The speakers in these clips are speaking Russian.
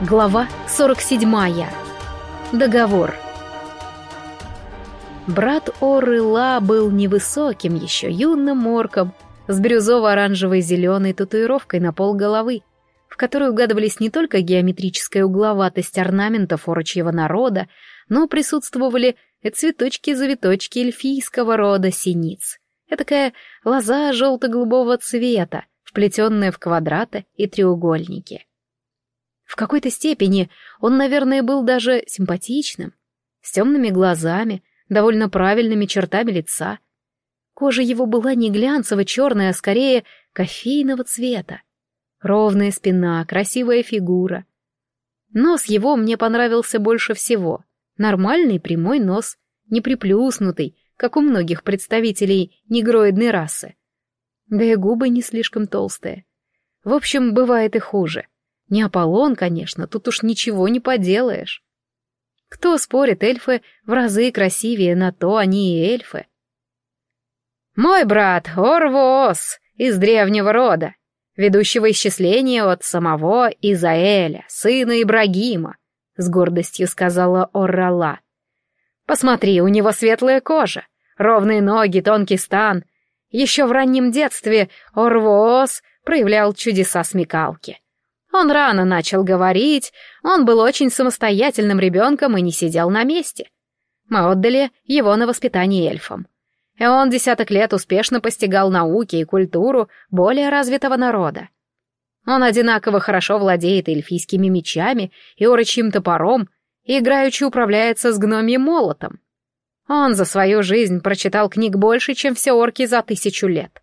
Глава 47. Договор. Брат Орыла был невысоким еще юным орком с бирюзово-оранжевой зеленой татуировкой на пол головы, в которой угадывались не только геометрическая угловатость орнаментов орочьего народа, но присутствовали и цветочки-завиточки эльфийского рода синиц. Этакая лоза желто-голубого цвета, вплетенная в квадраты и треугольники. В какой-то степени он, наверное, был даже симпатичным, с темными глазами, довольно правильными чертами лица. Кожа его была не глянцево-черная, а скорее кофейного цвета. Ровная спина, красивая фигура. Нос его мне понравился больше всего. Нормальный прямой нос, не приплюснутый, как у многих представителей негроидной расы. Да и губы не слишком толстые. В общем, бывает и хуже. Не Аполлон, конечно, тут уж ничего не поделаешь. Кто спорит, эльфы в разы красивее, на то они и эльфы. Мой брат Орвоос из древнего рода, ведущего исчисления от самого Изаэля, сына Ибрагима, с гордостью сказала Оррала. Посмотри, у него светлая кожа, ровные ноги, тонкий стан. Еще в раннем детстве Орвоос проявлял чудеса смекалки. Он рано начал говорить, он был очень самостоятельным ребенком и не сидел на месте. Мы отдали его на воспитание эльфам. И он десяток лет успешно постигал науки и культуру более развитого народа. Он одинаково хорошо владеет эльфийскими мечами и орочьим топором, и играючи управляется с гномьим молотом. Он за свою жизнь прочитал книг больше, чем все орки за тысячу лет.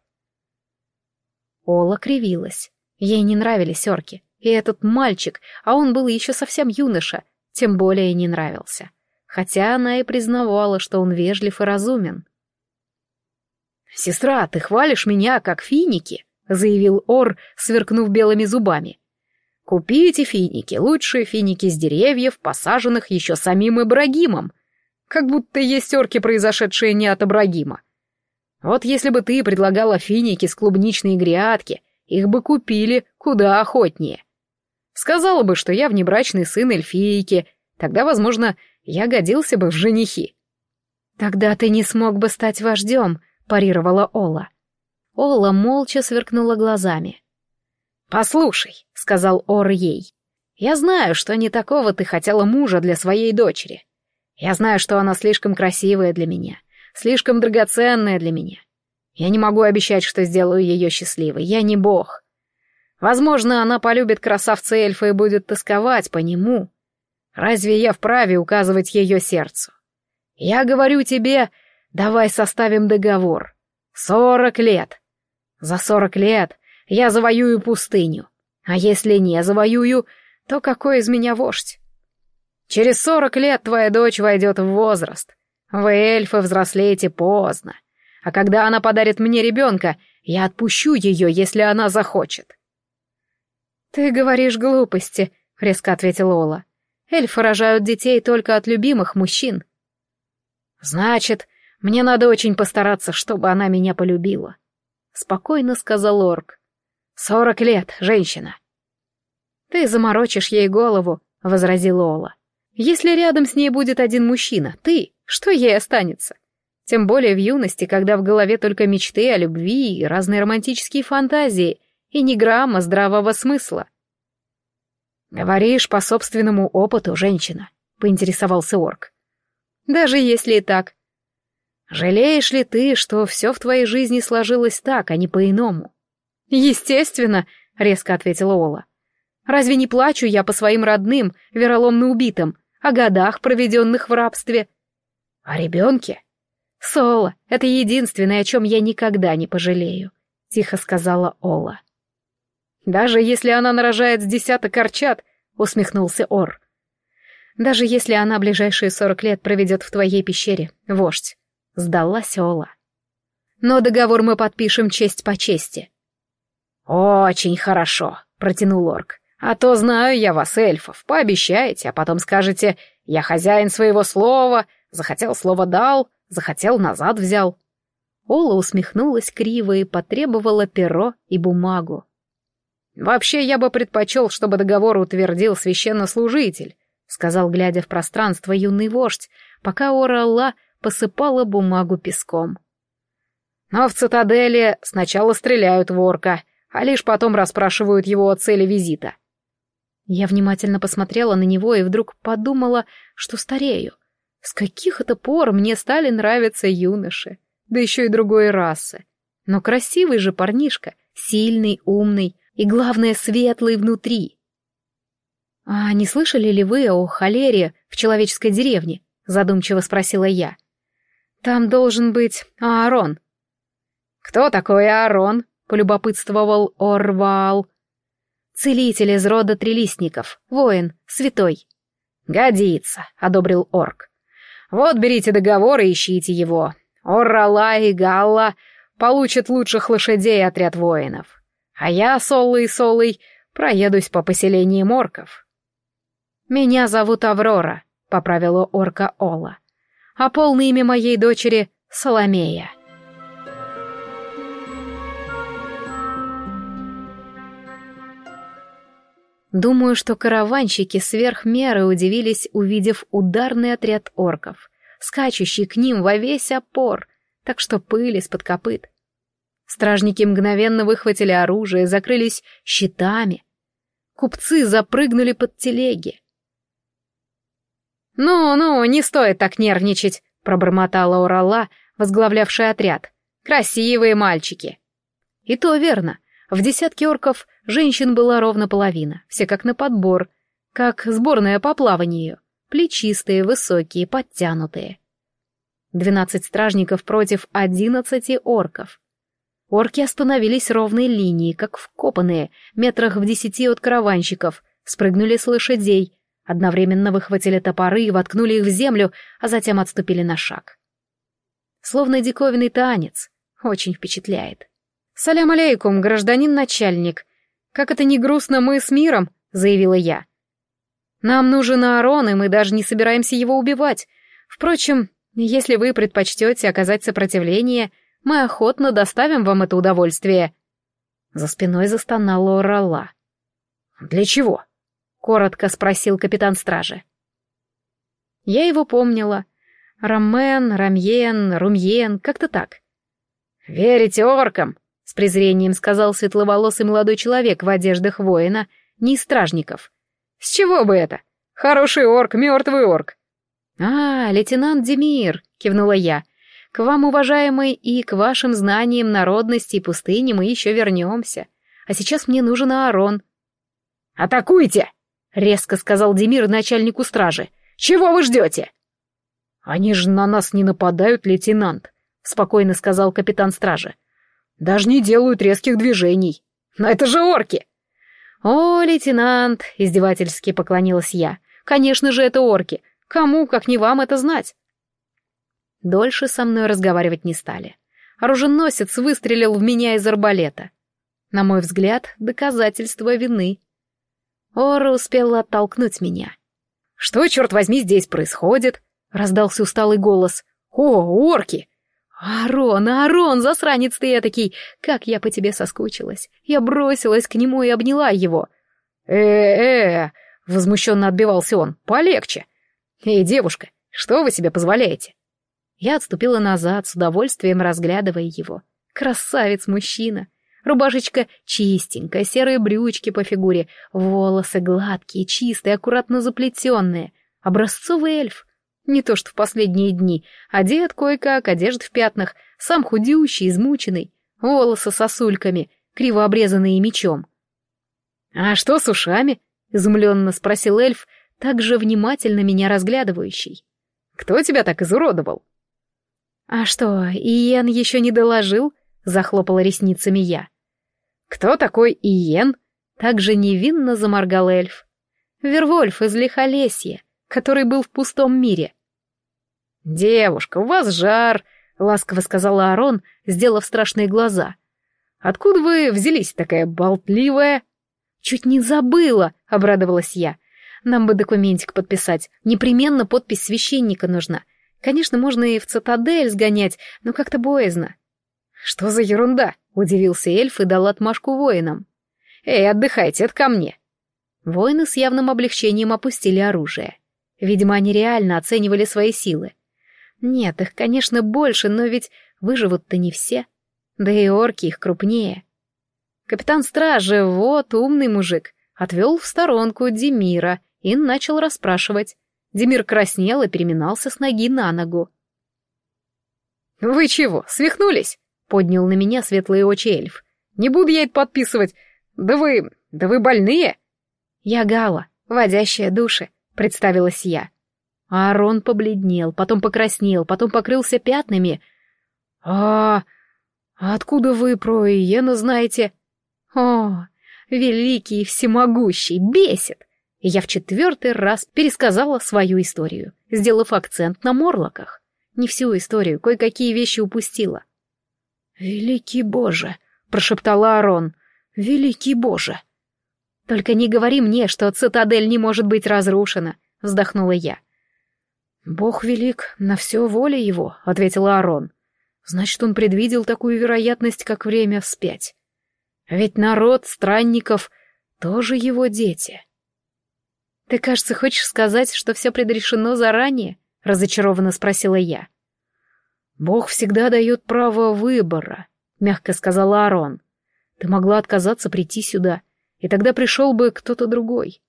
Ола кривилась. Ей не нравились орки. И этот мальчик, а он был еще совсем юноша, тем более не нравился. Хотя она и признавала, что он вежлив и разумен. «Сестра, ты хвалишь меня, как финики», — заявил Ор, сверкнув белыми зубами. «Купи эти финики, лучшие финики с деревьев, посаженных еще самим Ибрагимом. Как будто есть орки, произошедшие не от Ибрагима. Вот если бы ты предлагала финики с клубничной грядки, их бы купили куда охотнее. Сказала бы, что я внебрачный сын эльфийки, тогда, возможно, я годился бы в женихи. «Тогда ты не смог бы стать вождем», — парировала Ола. Ола молча сверкнула глазами. «Послушай», — сказал Ор ей, — «я знаю, что не такого ты хотела мужа для своей дочери. Я знаю, что она слишком красивая для меня, слишком драгоценная для меня. Я не могу обещать, что сделаю ее счастливой, я не бог. Возможно, она полюбит красавца эльфа и будет тосковать по нему. Разве я вправе указывать ее сердцу? Я говорю тебе, давай составим договор. Сорок лет. За сорок лет я завоюю пустыню. А если не завоюю, то какой из меня вождь? Через сорок лет твоя дочь войдет в возраст. Вы, эльфы, взрослеете поздно. А когда она подарит мне ребенка, я отпущу ее, если она захочет. «Ты говоришь глупости», — резко ответила Ола. «Эльфы рожают детей только от любимых мужчин». «Значит, мне надо очень постараться, чтобы она меня полюбила», — спокойно сказал Орк. «Сорок лет, женщина». «Ты заморочишь ей голову», — возразила Ола. «Если рядом с ней будет один мужчина, ты, что ей останется? Тем более в юности, когда в голове только мечты о любви и разные романтические фантазии — и ни грамма здравого смысла. «Говоришь по собственному опыту, женщина», — поинтересовался орк. «Даже если и так. Жалеешь ли ты, что все в твоей жизни сложилось так, а не по-иному?» «Естественно», — резко ответила Ола. «Разве не плачу я по своим родным, вероломно убитым, о годах, проведенных в рабстве?» «О ребенке?» «Соло, это единственное, о чем я никогда не пожалею», — тихо сказала Ола. Даже если она нарожает с десяток корчат, усмехнулся Ор. Даже если она ближайшие сорок лет проведет в твоей пещере, вождь, сдалась Ола. Но договор мы подпишем честь по чести. Очень хорошо, протянул Орк. А то знаю я вас, эльфов, пообещаете, а потом скажете, я хозяин своего слова, захотел слово дал, захотел назад взял. Ола усмехнулась криво и потребовала перо и бумагу. Вообще, я бы предпочел, чтобы договор утвердил священнослужитель, сказал, глядя в пространство юный вождь, пока Оралла посыпала бумагу песком. Но в цитадели сначала стреляют в орка, а лишь потом расспрашивают его о цели визита. Я внимательно посмотрела на него и вдруг подумала, что старею. С каких это пор мне стали нравиться юноши, да еще и другой расы. Но красивый же парнишка, сильный, умный и, главное, светлый внутри. «А не слышали ли вы о холере в человеческой деревне?» — задумчиво спросила я. «Там должен быть Аарон». «Кто такой Аарон?» — полюбопытствовал Орвал. «Целитель из рода трилистников, воин, святой». «Годится», — одобрил орк. «Вот берите договор и ищите его. Оррала и Галла получат лучших лошадей отряд воинов. А я, Соллый и Солый, проедусь по поселению морков. «Меня зовут Аврора», — поправила орка Ола. «А полное имя моей дочери — Соломея». Думаю, что караванщики сверх меры удивились, увидев ударный отряд орков, скачущий к ним во весь опор, так что пыль из-под копыт. Стражники мгновенно выхватили оружие, закрылись щитами. Купцы запрыгнули под телеги. «Ну-ну, не стоит так нервничать», — пробормотала Урала, возглавлявшая отряд. «Красивые мальчики». И то верно. В десятке орков женщин была ровно половина, все как на подбор, как сборная по плаванию, плечистые, высокие, подтянутые. Двенадцать стражников против одиннадцати орков. Орки остановились ровной линией, как вкопанные, метрах в десяти от караванщиков, спрыгнули с лошадей, одновременно выхватили топоры и воткнули их в землю, а затем отступили на шаг. Словно диковинный танец. Очень впечатляет. «Салям алейкум, гражданин начальник. Как это не грустно, мы с миром», — заявила я. «Нам нужен Аарон, и мы даже не собираемся его убивать. Впрочем, если вы предпочтете оказать сопротивление, мы охотно доставим вам это удовольствие». За спиной застонала Орала. «Для чего?» — коротко спросил капитан стражи. Я его помнила. Рамен, Рамьен, Румьен, как-то так. «Верите оркам?» — с презрением сказал светловолосый молодой человек в одеждах воина, не из стражников. «С чего бы это? Хороший орк, мертвый орк». «А, лейтенант Демир», — кивнула я, к вам, уважаемый, и к вашим знаниям народности и пустыни мы еще вернемся. А сейчас мне нужен Аарон». «Атакуйте!» — резко сказал Демир начальнику стражи. «Чего вы ждете?» «Они же на нас не нападают, лейтенант», — спокойно сказал капитан стражи. «Даже не делают резких движений. Но это же орки!» «О, лейтенант!» — издевательски поклонилась я. «Конечно же, это орки. Кому, как не вам, это знать?» Дольше со мной разговаривать не стали. Оруженосец выстрелил в меня из арбалета. На мой взгляд, доказательство вины. Ора успела оттолкнуть меня. «Что, черт возьми, здесь происходит?» — раздался усталый голос. «О, орки!» «Арон, Арон, засранец ты этакий! Как я по тебе соскучилась! Я бросилась к нему и обняла его!» «Э-э-э!» — возмущенно отбивался он. «Полегче!» «Эй, девушка, что вы себе позволяете?» Я отступила назад, с удовольствием разглядывая его. Красавец-мужчина. Рубашечка чистенькая, серые брючки по фигуре, волосы гладкие, чистые, аккуратно заплетенные. Образцовый эльф. Не то что в последние дни. Одет кое-как, одежда в пятнах, сам худющий, измученный, волосы сосульками, криво обрезанные мечом. «А что с ушами?» — изумленно спросил эльф, также внимательно меня разглядывающий. «Кто тебя так изуродовал?» «А что, Иен еще не доложил?» — захлопала ресницами я. «Кто такой Иен?» — также невинно заморгал эльф. «Вервольф из Лихолесья, который был в пустом мире». «Девушка, у вас жар», — ласково сказала Арон, сделав страшные глаза. «Откуда вы взялись такая болтливая?» «Чуть не забыла», — обрадовалась я. «Нам бы документик подписать. Непременно подпись священника нужна. Конечно, можно и в цитадель сгонять, но как-то боязно. Что за ерунда? Удивился эльф и дал отмашку воинам. Эй, отдыхайте, это ко мне!» Воины с явным облегчением опустили оружие. Видимо, они реально оценивали свои силы. Нет, их, конечно, больше, но ведь выживут-то не все. Да и орки их крупнее. Капитан стражи, вот умный мужик, отвел в сторонку Демира и начал расспрашивать. Демир краснел и переминался с ноги на ногу. «Вы чего, свихнулись?» — поднял на меня светлые очи эльф. «Не буду я это подписывать. Да вы... да вы больные?» «Я Гала, водящая души», — представилась я. Аарон побледнел, потом покраснел, потом покрылся пятнами. «А, откуда вы про Иена знаете?» «О, великий всемогущий, бесит!» И я в четвертый раз пересказала свою историю, сделав акцент на морлоках. Не всю историю, кое-какие вещи упустила. «Великий Боже!» — прошептал Аарон. «Великий Боже!» «Только не говори мне, что цитадель не может быть разрушена», — вздохнула я. «Бог велик, на все воля его», — ответил Аарон. «Значит, он предвидел такую вероятность, как время вспять. Ведь народ странников тоже его дети». «Ты, кажется, хочешь сказать, что все предрешено заранее?» — разочарованно спросила я. «Бог всегда дает право выбора», — мягко сказал Аарон. «Ты могла отказаться прийти сюда, и тогда пришел бы кто-то другой.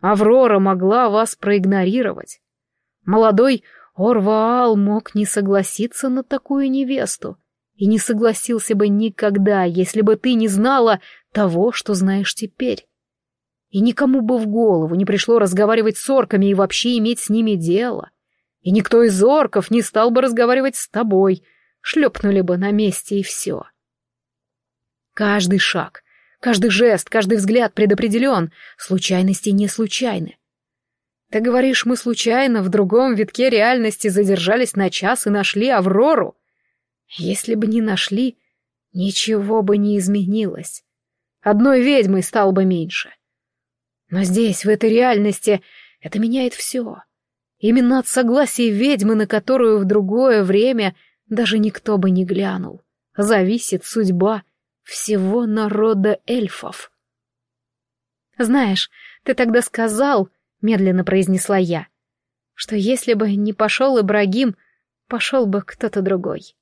Аврора могла вас проигнорировать. Молодой Орваал мог не согласиться на такую невесту, и не согласился бы никогда, если бы ты не знала того, что знаешь теперь. И никому бы в голову не пришло разговаривать с орками и вообще иметь с ними дело. И никто из орков не стал бы разговаривать с тобой, шлепнули бы на месте и все. Каждый шаг, каждый жест, каждый взгляд предопределен, случайности не случайны. Ты говоришь, мы случайно в другом витке реальности задержались на час и нашли Аврору? Если бы не нашли, ничего бы не изменилось. Одной ведьмой стало бы меньше. Но здесь, в этой реальности, это меняет все. Именно от согласия ведьмы, на которую в другое время даже никто бы не глянул, зависит судьба всего народа эльфов. «Знаешь, ты тогда сказал, — медленно произнесла я, — что если бы не пошел Ибрагим, пошел бы кто-то другой».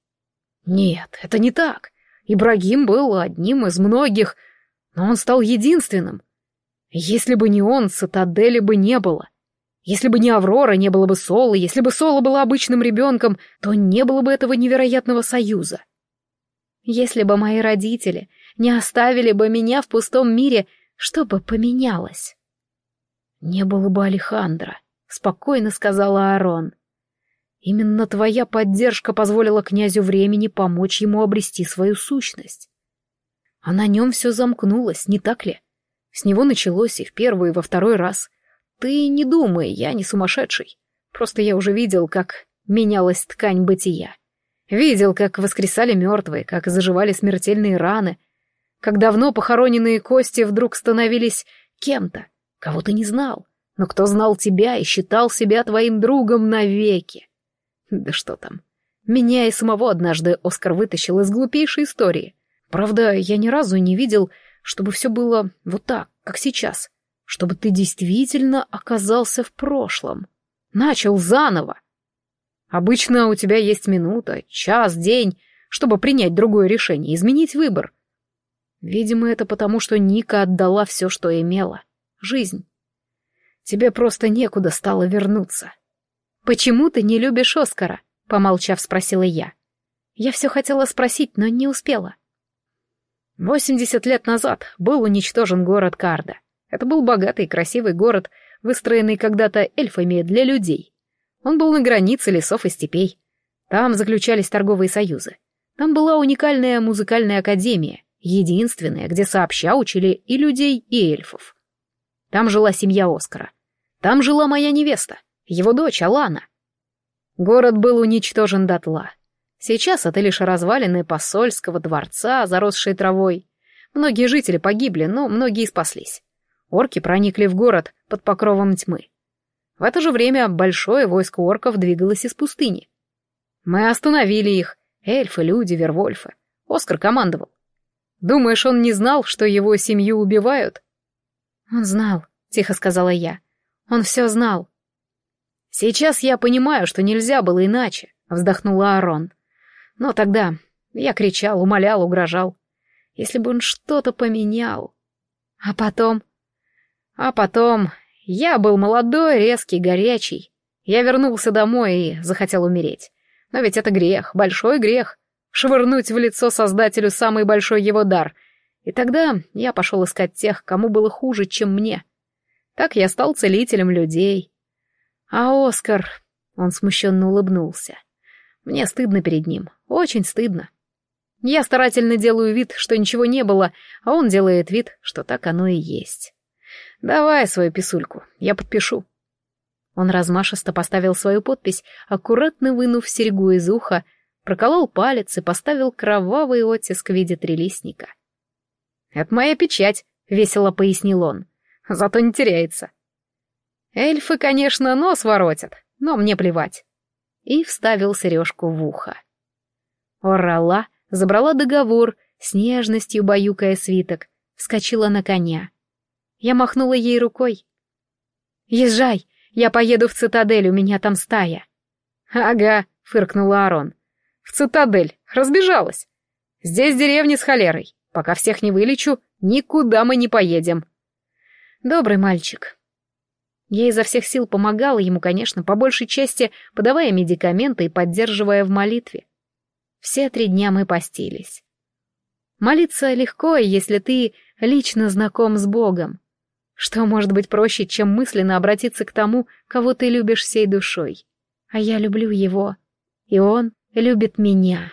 «Нет, это не так. Ибрагим был одним из многих, но он стал единственным. Если бы не он, цитадели бы не было. Если бы не Аврора, не было бы Солы, если бы Сола была обычным ребенком, то не было бы этого невероятного союза. Если бы мои родители не оставили бы меня в пустом мире, что бы поменялось? Не было бы Алехандра, спокойно сказала Аарон. Именно твоя поддержка позволила князю времени помочь ему обрести свою сущность. А на нем все замкнулось, не так ли? С него началось и в первый, и во второй раз. Ты не думай, я не сумасшедший. Просто я уже видел, как менялась ткань бытия. Видел, как воскресали мертвые, как заживали смертельные раны, как давно похороненные кости вдруг становились кем-то, кого ты не знал, но кто знал тебя и считал себя твоим другом навеки. Да что там. Меня и самого однажды Оскар вытащил из глупейшей истории. Правда, я ни разу не видел, чтобы все было вот так, как сейчас чтобы ты действительно оказался в прошлом. Начал заново. Обычно у тебя есть минута, час, день, чтобы принять другое решение, изменить выбор. Видимо, это потому, что Ника отдала все, что имела. Жизнь. Тебе просто некуда стало вернуться. «Почему ты не любишь Оскара?» — помолчав, спросила я. Я все хотела спросить, но не успела. Восемьдесят лет назад был уничтожен город Карда. Это был богатый и красивый город, выстроенный когда-то эльфами для людей. Он был на границе лесов и степей. Там заключались торговые союзы. Там была уникальная музыкальная академия, единственная, где сообща учили и людей, и эльфов. Там жила семья Оскара. Там жила моя невеста, его дочь Алана. Город был уничтожен дотла. Сейчас это лишь развалины посольского дворца, заросшие травой. Многие жители погибли, но многие спаслись. Орки проникли в город под покровом тьмы. В это же время большое войско орков двигалось из пустыни. Мы остановили их, эльфы, люди, вервольфы. Оскар командовал. Думаешь, он не знал, что его семью убивают? Он знал, тихо сказала я. Он все знал. Сейчас я понимаю, что нельзя было иначе, вздохнула Арон. Но тогда я кричал, умолял, угрожал. Если бы он что-то поменял. А потом? А потом я был молодой, резкий, горячий. Я вернулся домой и захотел умереть. Но ведь это грех, большой грех. Швырнуть в лицо Создателю самый большой его дар. И тогда я пошел искать тех, кому было хуже, чем мне. Так я стал целителем людей. А Оскар... Он смущенно улыбнулся. Мне стыдно перед ним, очень стыдно. Я старательно делаю вид, что ничего не было, а он делает вид, что так оно и есть. Давай свою писульку, я подпишу. Он размашисто поставил свою подпись, аккуратно вынув серьгу из уха, проколол палец и поставил кровавый оттиск в виде трелистника. «Это моя печать», — весело пояснил он. «Зато не теряется». «Эльфы, конечно, нос воротят, но мне плевать». И вставил сережку в ухо. Орала забрала договор, с нежностью баюкая свиток, вскочила на коня. Я махнула ей рукой. «Езжай, я поеду в цитадель, у меня там стая». «Ага», — фыркнула Арон. «В цитадель, разбежалась. Здесь деревня с холерой. Пока всех не вылечу, никуда мы не поедем». «Добрый мальчик». Я изо всех сил помогала ему, конечно, по большей части подавая медикаменты и поддерживая в молитве. Все три дня мы постились. Молиться легко, если ты лично знаком с Богом. Что может быть проще, чем мысленно обратиться к тому, кого ты любишь всей душой? А я люблю его, и он любит меня.